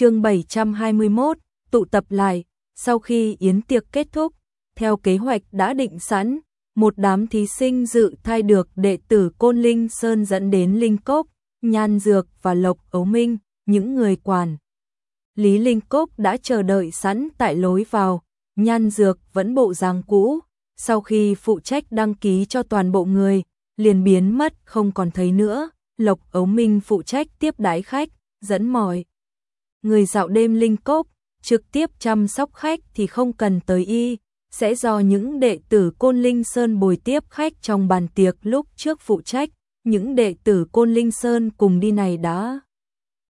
chương 721, tụ tập lại, sau khi yến tiệc kết thúc, theo kế hoạch đã định sẵn, một đám thí sinh dự thai được đệ tử Côn Linh Sơn dẫn đến Linh Cốc, Nhan Dược và Lộc Ấu Minh, những người quản. Lý Linh Cốc đã chờ đợi sẵn tại lối vào, Nhan Dược vẫn bộ dáng cũ, sau khi phụ trách đăng ký cho toàn bộ người, liền biến mất không còn thấy nữa, Lộc Ấu Minh phụ trách tiếp đái khách, dẫn mỏi người dạo đêm Linh Cốc, trực tiếp chăm sóc khách thì không cần tới y, sẽ do những đệ tử Côn Linh Sơn bồi tiếp khách trong bàn tiệc lúc trước phụ trách, những đệ tử Côn Linh Sơn cùng đi này đã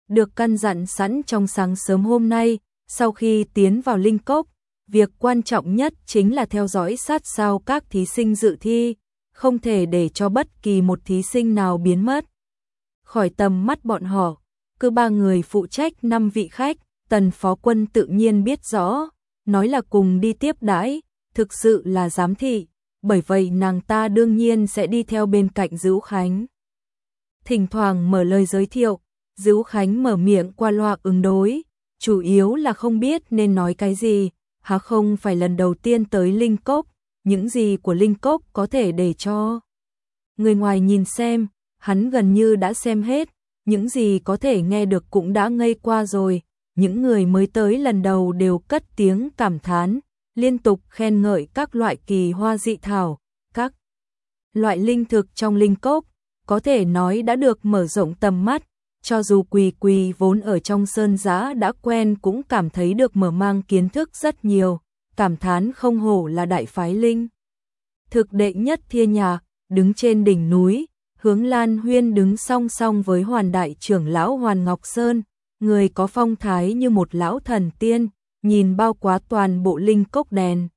được căn dặn sẵn trong sáng sớm hôm nay, sau khi tiến vào Linh Cốc, việc quan trọng nhất chính là theo dõi sát sao các thí sinh dự thi, không thể để cho bất kỳ một thí sinh nào biến mất. Khỏi tầm mắt bọn họ, cứ ba người phụ trách năm vị khách, tần phó quân tự nhiên biết rõ, nói là cùng đi tiếp đãi, thực sự là giám thị, bởi vậy nàng ta đương nhiên sẽ đi theo bên cạnh Dữu Khánh. Thỉnh thoảng mở lời giới thiệu, Dữu Khánh mở miệng qua loa ứng đối, chủ yếu là không biết nên nói cái gì, há không phải lần đầu tiên tới Linh Cốc, những gì của Linh Cốc có thể để cho người ngoài nhìn xem, hắn gần như đã xem hết, những gì có thể nghe được cũng đã ngây qua rồi, những người mới tới lần đầu đều cất tiếng cảm thán, liên tục khen ngợi các loại kỳ hoa dị thảo, các loại linh thực trong linh cốc, có thể nói đã được mở rộng tầm mắt, cho dù quỳ quỳ vốn ở trong sơn giã đã quen cũng cảm thấy được mở mang kiến thức rất nhiều, cảm thán không hổ là đại phái linh. Thực đệ nhất thiên nhà đứng trên đỉnh núi, hướng Lan Huyên đứng song song với hoàn đại trưởng lão Hoàn Ngọc Sơn, người có phong thái như một lão thần tiên, nhìn bao quá toàn bộ linh cốc đèn.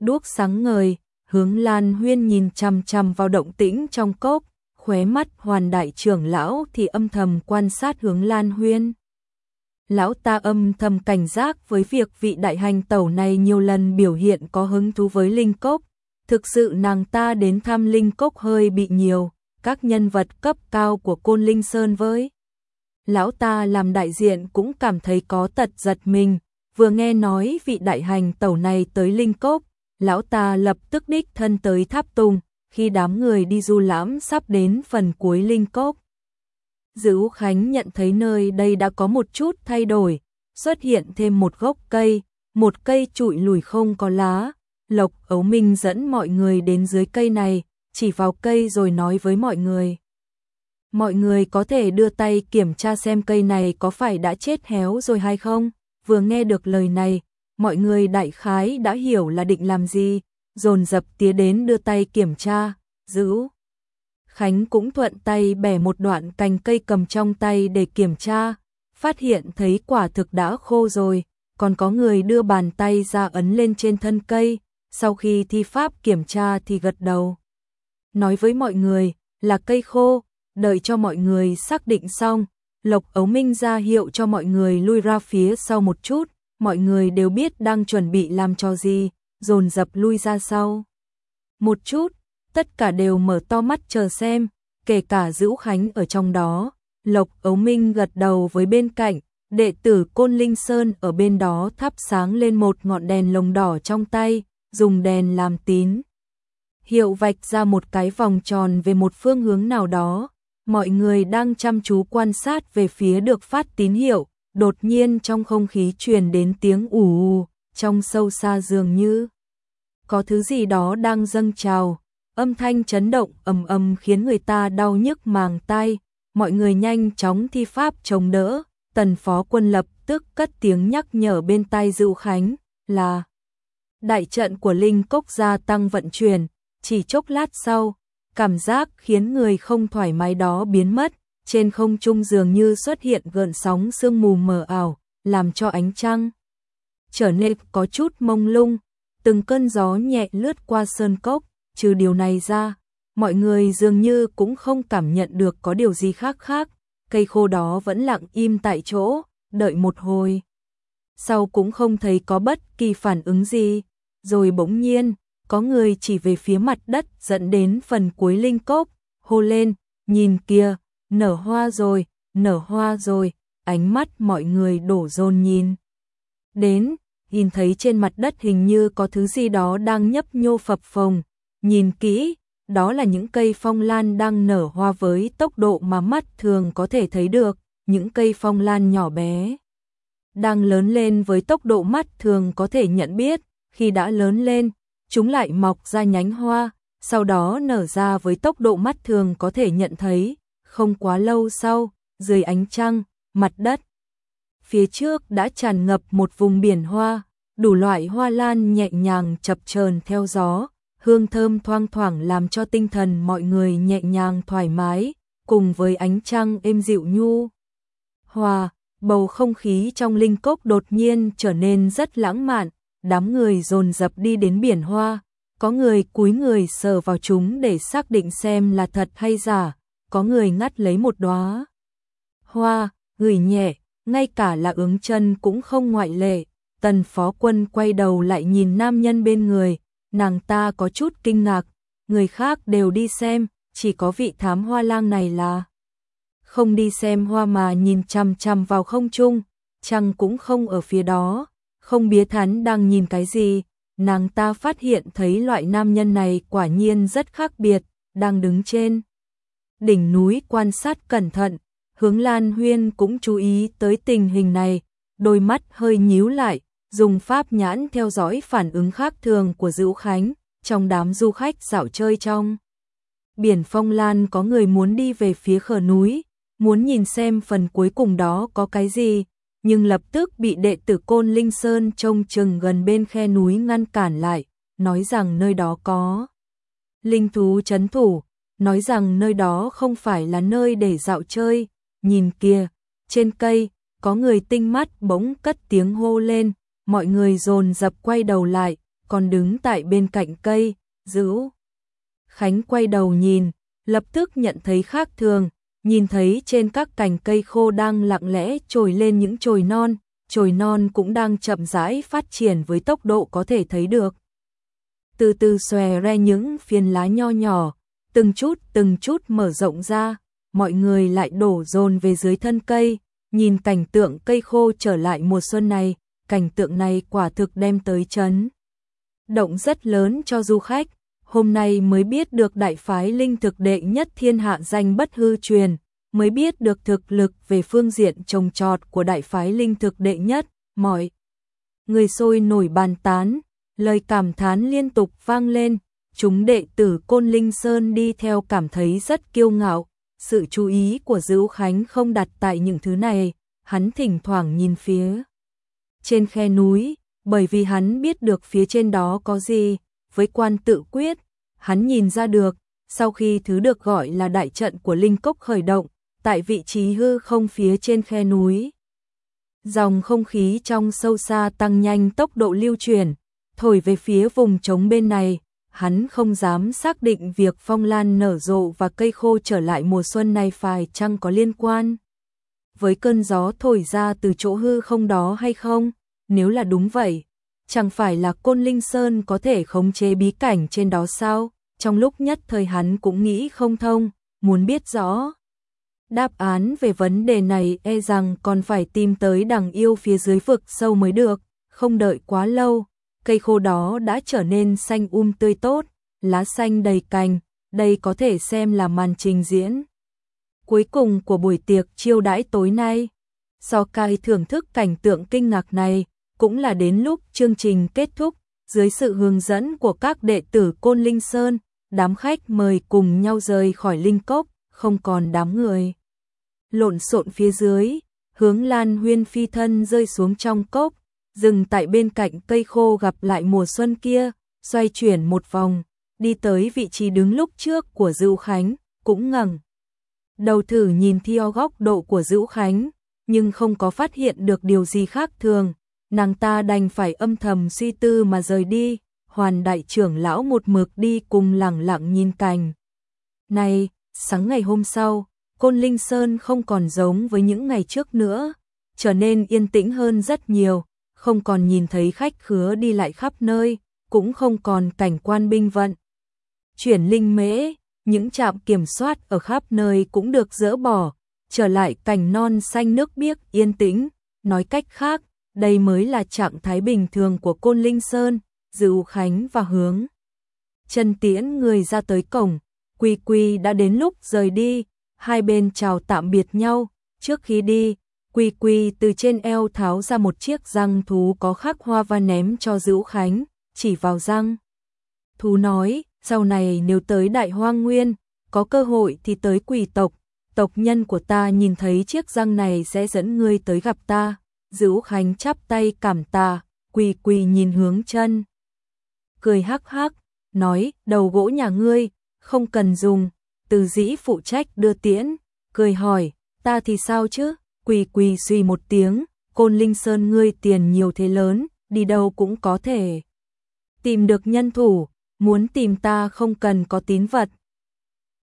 Đuốc sáng ngời, hướng Lan Huyên nhìn chằm chằm vào động tĩnh trong cốc, khóe mắt hoàn đại trưởng lão thì âm thầm quan sát hướng Lan Huyên. Lão ta âm thầm cảnh giác với việc vị đại hành tẩu này nhiều lần biểu hiện có hứng thú với linh cốc, thực sự nàng ta đến thăm linh cốc hơi bị nhiều, các nhân vật cấp cao của Côn Linh Sơn với. Lão ta làm đại diện cũng cảm thấy có tật giật mình, vừa nghe nói vị đại hành tẩu này tới Linh Cốc, lão ta lập tức đích thân tới tháp tùng, khi đám người đi du lãm sắp đến phần cuối Linh Cốc. Dữ Khánh nhận thấy nơi đây đã có một chút thay đổi, xuất hiện thêm một gốc cây, một cây trụi lùi không có lá. Lộc Ấu Minh dẫn mọi người đến dưới cây này, chỉ vào cây rồi nói với mọi người. Mọi người có thể đưa tay kiểm tra xem cây này có phải đã chết héo rồi hay không? Vừa nghe được lời này, mọi người đại khái đã hiểu là định làm gì, dồn dập tía đến đưa tay kiểm tra, giữ. Khánh cũng thuận tay bẻ một đoạn cành cây cầm trong tay để kiểm tra, phát hiện thấy quả thực đã khô rồi, còn có người đưa bàn tay ra ấn lên trên thân cây, sau khi thi pháp kiểm tra thì gật đầu. Nói với mọi người là cây khô, đợi cho mọi người xác định xong, Lộc Ấu Minh ra hiệu cho mọi người lui ra phía sau một chút, mọi người đều biết đang chuẩn bị làm cho gì, dồn dập lui ra sau. Một chút, tất cả đều mở to mắt chờ xem, kể cả Dữu Khánh ở trong đó. Lộc Ấu Minh gật đầu với bên cạnh, đệ tử Côn Linh Sơn ở bên đó thắp sáng lên một ngọn đèn lồng đỏ trong tay, dùng đèn làm tín. Hiệu vạch ra một cái vòng tròn về một phương hướng nào đó, mọi người đang chăm chú quan sát về phía được phát tín hiệu, đột nhiên trong không khí truyền đến tiếng ù ù, trong sâu xa dường như. Có thứ gì đó đang dâng trào, âm thanh chấn động ầm ầm khiến người ta đau nhức màng tai, mọi người nhanh chóng thi pháp chống đỡ, tần phó quân lập tức cất tiếng nhắc nhở bên tai Dữu Khánh là đại trận của Linh Cốc gia tăng vận chuyển, chỉ chốc lát sau, cảm giác khiến người không thoải mái đó biến mất, trên không trung dường như xuất hiện gợn sóng sương mù mờ ảo, làm cho ánh trăng trở nên có chút mông lung, từng cơn gió nhẹ lướt qua sơn cốc, trừ điều này ra, mọi người dường như cũng không cảm nhận được có điều gì khác khác, cây khô đó vẫn lặng im tại chỗ, đợi một hồi. Sau cũng không thấy có bất kỳ phản ứng gì, rồi bỗng nhiên, có người chỉ về phía mặt đất dẫn đến phần cuối linh cốc, hô lên, nhìn kìa, nở hoa rồi, nở hoa rồi, ánh mắt mọi người đổ dồn nhìn. Đến, nhìn thấy trên mặt đất hình như có thứ gì đó đang nhấp nhô phập phồng, nhìn kỹ, đó là những cây phong lan đang nở hoa với tốc độ mà mắt thường có thể thấy được, những cây phong lan nhỏ bé. Đang lớn lên với tốc độ mắt thường có thể nhận biết, khi đã lớn lên, chúng lại mọc ra nhánh hoa, sau đó nở ra với tốc độ mắt thường có thể nhận thấy, không quá lâu sau, dưới ánh trăng, mặt đất. Phía trước đã tràn ngập một vùng biển hoa, đủ loại hoa lan nhẹ nhàng chập chờn theo gió, hương thơm thoang thoảng làm cho tinh thần mọi người nhẹ nhàng thoải mái, cùng với ánh trăng êm dịu nhu. Hòa, bầu không khí trong linh cốc đột nhiên trở nên rất lãng mạn, đám người dồn dập đi đến biển hoa, có người cúi người sờ vào chúng để xác định xem là thật hay giả, có người ngắt lấy một đóa hoa, gửi nhẹ, ngay cả là ứng chân cũng không ngoại lệ. Tần phó quân quay đầu lại nhìn nam nhân bên người, nàng ta có chút kinh ngạc, người khác đều đi xem, chỉ có vị thám hoa lang này là không đi xem hoa mà nhìn chằm chằm vào không trung, chăng cũng không ở phía đó, không biết hắn đang nhìn cái gì, nàng ta phát hiện thấy loại nam nhân này quả nhiên rất khác biệt, đang đứng trên đỉnh núi quan sát cẩn thận, hướng Lan Huyên cũng chú ý tới tình hình này, đôi mắt hơi nhíu lại, dùng pháp nhãn theo dõi phản ứng khác thường của Dữu Khánh, trong đám du khách dạo chơi trong. Biển Phong Lan có người muốn đi về phía khờ núi, muốn nhìn xem phần cuối cùng đó có cái gì, nhưng lập tức bị đệ tử Côn Linh Sơn trông chừng gần bên khe núi ngăn cản lại, nói rằng nơi đó có linh thú chấn thủ, nói rằng nơi đó không phải là nơi để dạo chơi, nhìn kia, trên cây, có người tinh mắt bỗng cất tiếng hô lên, mọi người dồn dập quay đầu lại, còn đứng tại bên cạnh cây, giữ. Khánh quay đầu nhìn, lập tức nhận thấy khác thường, nhìn thấy trên các cành cây khô đang lặng lẽ trồi lên những chồi non, chồi non cũng đang chậm rãi phát triển với tốc độ có thể thấy được. Từ từ xòe ra những phiến lá nho nhỏ, từng chút từng chút mở rộng ra, mọi người lại đổ dồn về dưới thân cây, nhìn cảnh tượng cây khô trở lại mùa xuân này, cảnh tượng này quả thực đem tới chấn. Động rất lớn cho du khách, hôm nay mới biết được đại phái linh thực đệ nhất thiên hạ danh bất hư truyền, mới biết được thực lực về phương diện trồng trọt của đại phái linh thực đệ nhất, mọi người sôi nổi bàn tán, lời cảm thán liên tục vang lên, chúng đệ tử Côn Linh Sơn đi theo cảm thấy rất kiêu ngạo, sự chú ý của Dữu Khánh không đặt tại những thứ này, hắn thỉnh thoảng nhìn phía trên khe núi, bởi vì hắn biết được phía trên đó có gì, với quan tự quyết, hắn nhìn ra được, sau khi thứ được gọi là đại trận của Linh Cốc khởi động, tại vị trí hư không phía trên khe núi. Dòng không khí trong sâu xa tăng nhanh tốc độ lưu chuyển, thổi về phía vùng trống bên này, hắn không dám xác định việc phong lan nở rộ và cây khô trở lại mùa xuân này phải chăng có liên quan. Với cơn gió thổi ra từ chỗ hư không đó hay không, nếu là đúng vậy, chẳng phải là Côn Linh Sơn có thể khống chế bí cảnh trên đó sao? Trong lúc nhất thời hắn cũng nghĩ không thông, muốn biết rõ. Đáp án về vấn đề này e rằng còn phải tìm tới đằng yêu phía dưới vực sâu mới được, không đợi quá lâu, cây khô đó đã trở nên xanh um tươi tốt, lá xanh đầy cành, đây có thể xem là màn trình diễn. Cuối cùng của buổi tiệc chiêu đãi tối nay, do cai thưởng thức cảnh tượng kinh ngạc này, cũng là đến lúc chương trình kết thúc, dưới sự hướng dẫn của các đệ tử Côn Linh Sơn, đám khách mời cùng nhau rời khỏi Linh Cốc, không còn đám người. Lộn xộn phía dưới, hướng Lan Huyên phi thân rơi xuống trong cốc, dừng tại bên cạnh cây khô gặp lại mùa xuân kia, xoay chuyển một vòng, đi tới vị trí đứng lúc trước của Dữu Khánh, cũng ngẩng đầu thử nhìn theo góc độ của Dữu Khánh, nhưng không có phát hiện được điều gì khác thường, nàng ta đành phải âm thầm suy tư mà rời đi, hoàn đại trưởng lão một mực đi cùng lặng lặng nhìn cành. Này, sáng ngày hôm sau, Côn Linh Sơn không còn giống với những ngày trước nữa, trở nên yên tĩnh hơn rất nhiều, không còn nhìn thấy khách khứa đi lại khắp nơi, cũng không còn cảnh quan binh vận. Chuyển linh mễ, những trạm kiểm soát ở khắp nơi cũng được dỡ bỏ, trở lại cảnh non xanh nước biếc yên tĩnh, nói cách khác, đây mới là trạng thái bình thường của Côn Linh Sơn, Dữu Khánh và hướng. Chân tiễn người ra tới cổng, Quy Quy đã đến lúc rời đi, hai bên chào tạm biệt nhau, trước khi đi, Quy Quy từ trên eo tháo ra một chiếc răng thú có khắc hoa và ném cho Dữ Khánh, chỉ vào răng. Thú nói, sau này nếu tới Đại Hoang Nguyên, có cơ hội thì tới quỷ tộc, tộc nhân của ta nhìn thấy chiếc răng này sẽ dẫn ngươi tới gặp ta. Dữu Khánh chắp tay cảm tạ, quỳ quỳ nhìn hướng chân. Cười hắc hắc, nói, đầu gỗ nhà ngươi, không cần dùng, từ dĩ phụ trách đưa tiễn, cười hỏi, ta thì sao chứ, quỳ quỳ suy một tiếng, côn linh sơn ngươi tiền nhiều thế lớn, đi đâu cũng có thể. Tìm được nhân thủ, muốn tìm ta không cần có tín vật.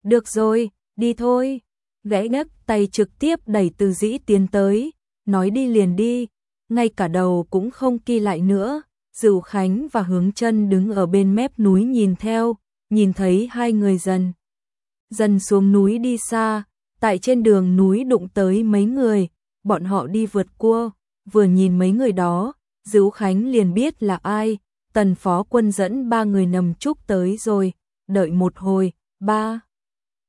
Được rồi, đi thôi. Gãy nấc tay trực tiếp đẩy từ dĩ tiến tới, nói đi liền đi, ngay cả đầu cũng không kỳ lại nữa. Dữu Khánh và Hướng chân đứng ở bên mép núi nhìn theo, nhìn thấy hai người dần. Dần xuống núi đi xa, tại trên đường núi đụng tới mấy người, bọn họ đi vượt cua, vừa nhìn mấy người đó, Dữu Khánh liền biết là ai, tần phó quân dẫn ba người nằm trúc tới rồi, đợi một hồi, ba.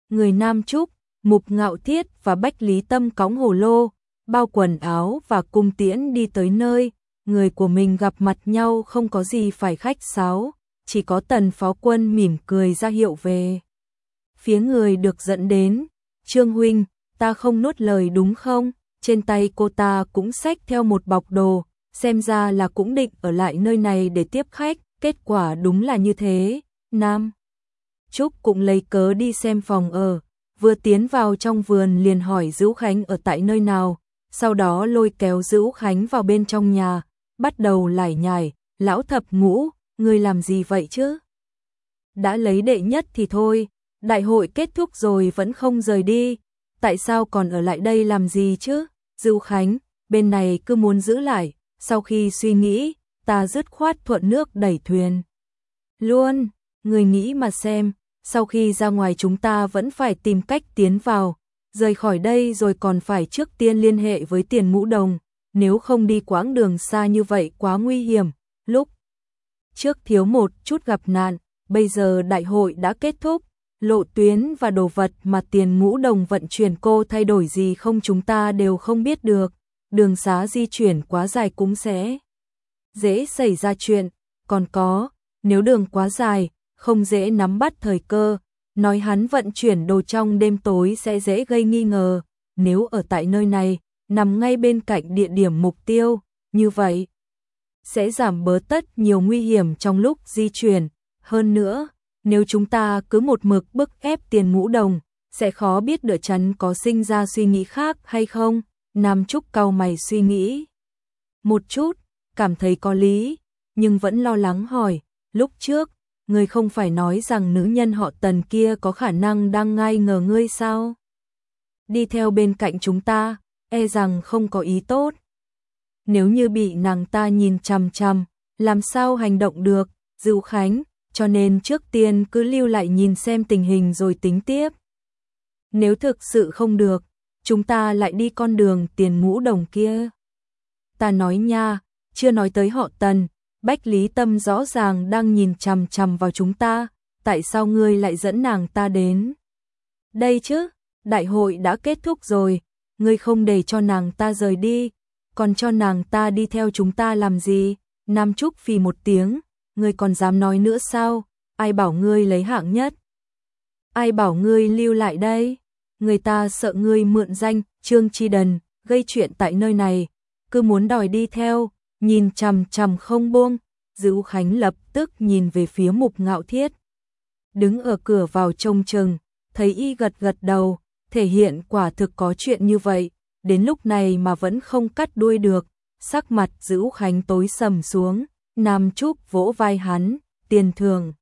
Người nam trúc, mục ngạo thiết và bách lý tâm cõng hồ lô, bao quần áo và cung tiễn đi tới nơi, người của mình gặp mặt nhau không có gì phải khách sáo, chỉ có tần phó quân mỉm cười ra hiệu về. Phía người được dẫn đến, Trương Huynh, ta không nuốt lời đúng không? Trên tay cô ta cũng xách theo một bọc đồ, xem ra là cũng định ở lại nơi này để tiếp khách, kết quả đúng là như thế. Nam Trúc cũng lấy cớ đi xem phòng ở, vừa tiến vào trong vườn liền hỏi Dữu Khánh ở tại nơi nào, sau đó lôi kéo Dữ Khánh vào bên trong nhà, bắt đầu lải nhải, lão thập ngũ, ngươi làm gì vậy chứ? Đã lấy đệ nhất thì thôi, đại hội kết thúc rồi vẫn không rời đi, tại sao còn ở lại đây làm gì chứ? Dữ Khánh, bên này cứ muốn giữ lại, sau khi suy nghĩ, ta dứt khoát thuận nước đẩy thuyền. Luôn, người nghĩ mà xem, sau khi ra ngoài chúng ta vẫn phải tìm cách tiến vào, rời khỏi đây rồi còn phải trước tiên liên hệ với tiền mũ đồng, nếu không đi quãng đường xa như vậy quá nguy hiểm, lúc trước thiếu một chút gặp nạn, bây giờ đại hội đã kết thúc, lộ tuyến và đồ vật mà tiền ngũ đồng vận chuyển cô thay đổi gì không chúng ta đều không biết được, đường xá di chuyển quá dài cũng sẽ dễ xảy ra chuyện, còn có, nếu đường quá dài, không dễ nắm bắt thời cơ, nói hắn vận chuyển đồ trong đêm tối sẽ dễ gây nghi ngờ, nếu ở tại nơi này, nằm ngay bên cạnh địa điểm mục tiêu, như vậy sẽ giảm bớt tất nhiều nguy hiểm trong lúc di chuyển, hơn nữa, nếu chúng ta cứ một mực bức ép tiền ngũ đồng, sẽ khó biết đỡ chắn có sinh ra suy nghĩ khác hay không, Nam Trúc cau mày suy nghĩ. Một chút, cảm thấy có lý, nhưng vẫn lo lắng hỏi, lúc trước, người không phải nói rằng nữ nhân họ tần kia có khả năng đang ngai ngờ ngươi sao? Đi theo bên cạnh chúng ta, e rằng không có ý tốt. Nếu như bị nàng ta nhìn chằm chằm, làm sao hành động được, Dữu Khánh, cho nên trước tiên cứ lưu lại nhìn xem tình hình rồi tính tiếp. Nếu thực sự không được, chúng ta lại đi con đường tiền ngũ đồng kia. Ta nói nha, chưa nói tới họ tần, Bách Lý Tâm rõ ràng đang nhìn chằm chằm vào chúng ta, tại sao ngươi lại dẫn nàng ta đến? Đây chứ, đại hội đã kết thúc rồi, ngươi không để cho nàng ta rời đi, còn cho nàng ta đi theo chúng ta làm gì? Nam Trúc phì một tiếng, ngươi còn dám nói nữa sao? Ai bảo ngươi lấy hạng nhất? Ai bảo ngươi lưu lại đây? Người ta sợ ngươi mượn danh Trương Chi Đần, gây chuyện tại nơi này, cứ muốn đòi đi theo, nhìn chằm chằm không buông, Dữu Khánh lập tức nhìn về phía mục ngạo thiết. Đứng ở cửa vào trông chừng, thấy y gật gật đầu, thể hiện quả thực có chuyện như vậy, đến lúc này mà vẫn không cắt đuôi được, sắc mặt Dữu Khánh tối sầm xuống, Nam Trúc vỗ vai hắn, tiền thường.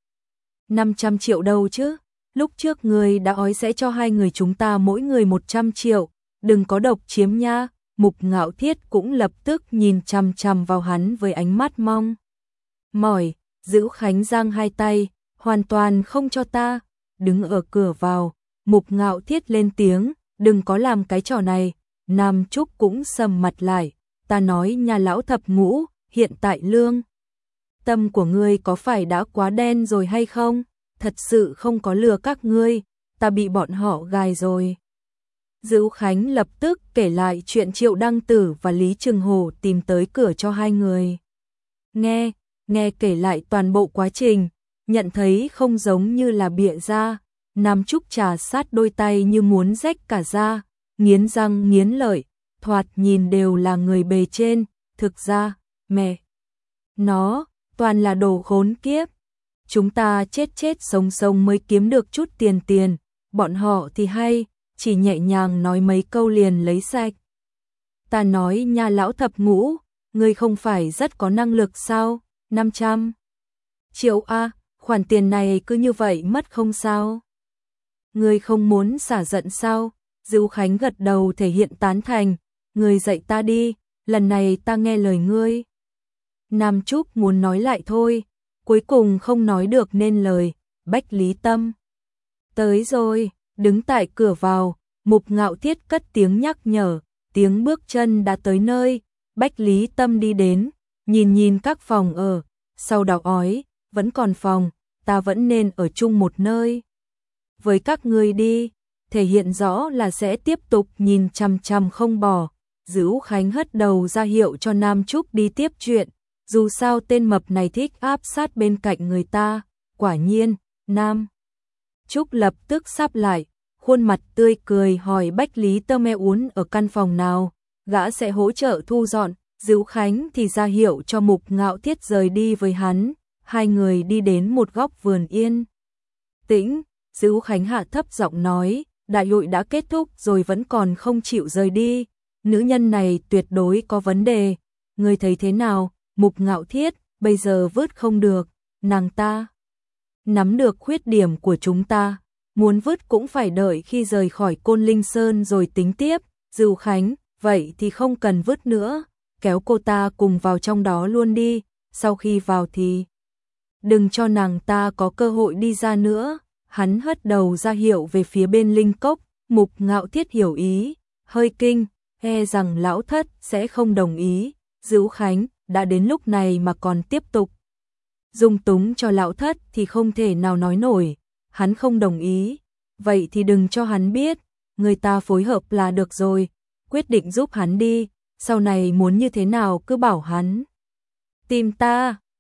500 triệu đâu chứ, lúc trước người đã ói sẽ cho hai người chúng ta mỗi người 100 triệu, đừng có độc chiếm nha, mục ngạo thiết cũng lập tức nhìn chằm chằm vào hắn với ánh mắt mong. Mỏi, giữ Khánh giang hai tay, hoàn toàn không cho ta, đứng ở cửa vào, mục ngạo thiết lên tiếng, đừng có làm cái trò này, Nam Trúc cũng sầm mặt lại, ta nói nhà lão thập ngũ, hiện tại lương. Tâm của ngươi có phải đã quá đen rồi hay không? Thật sự không có lừa các ngươi, ta bị bọn họ gài rồi. Dữ Khánh lập tức kể lại chuyện Triệu Đăng Tử và Lý Trường Hồ tìm tới cửa cho hai người. Nghe, nghe kể lại toàn bộ quá trình, nhận thấy không giống như là bịa ra, Nam Trúc trà sát đôi tay như muốn rách cả da, nghiến răng nghiến lợi, thoạt nhìn đều là người bề trên, thực ra, mẹ. Nó, toàn là đồ khốn kiếp. Chúng ta chết chết sống sống mới kiếm được chút tiền tiền, bọn họ thì hay, chỉ nhẹ nhàng nói mấy câu liền lấy sạch. Ta nói nhà lão thập ngũ, ngươi không phải rất có năng lực sao, 500 triệu A, khoản tiền này cứ như vậy mất không sao. Ngươi không muốn xả giận sao, Dữu Khánh gật đầu thể hiện tán thành, ngươi dạy ta đi, lần này ta nghe lời ngươi. Nam Trúc muốn nói lại thôi, cuối cùng không nói được nên lời, Bách Lý Tâm. Tới rồi, đứng tại cửa vào, Mục Ngạo Thiết cất tiếng nhắc nhở, tiếng bước chân đã tới nơi, Bách Lý Tâm đi đến, nhìn nhìn các phòng ở, sau đó ói, vẫn còn phòng, ta vẫn nên ở chung một nơi. Với các ngươi đi, thể hiện rõ là sẽ tiếp tục nhìn chằm chằm không bỏ. Dữ Khánh hất đầu ra hiệu cho Nam Trúc đi tiếp chuyện, dù sao tên mập này thích áp sát bên cạnh người ta, quả nhiên, Nam. Trúc lập tức sắp lại, khuôn mặt tươi cười hỏi Bách Lý Tơ Me Uốn ở căn phòng nào, gã sẽ hỗ trợ thu dọn, Dữu Khánh thì ra hiệu cho Mục Ngạo Thiết rời đi với hắn, hai người đi đến một góc vườn yên. Tĩnh, Dữu Khánh hạ thấp giọng nói, đại hội đã kết thúc rồi vẫn còn không chịu rời đi, nữ nhân này tuyệt đối có vấn đề, người thấy thế nào, Mục Ngạo Thiết, bây giờ vứt không được, nàng ta nắm được khuyết điểm của chúng ta, muốn vứt cũng phải đợi khi rời khỏi Côn Linh Sơn rồi tính tiếp, Dưu Khánh, vậy thì không cần vứt nữa, kéo cô ta cùng vào trong đó luôn đi, sau khi vào thì đừng cho nàng ta có cơ hội đi ra nữa. Hắn hất đầu ra hiệu về phía bên linh cốc, mục ngạo thiết hiểu ý, hơi kinh, e rằng lão thất sẽ không đồng ý, Dữu Khánh, đã đến lúc này mà còn tiếp tục. Dung túng cho lão thất thì không thể nào nói nổi, hắn không đồng ý, vậy thì đừng cho hắn biết, người ta phối hợp là được rồi, quyết định giúp hắn đi, sau này muốn như thế nào cứ bảo hắn. Tìm ta,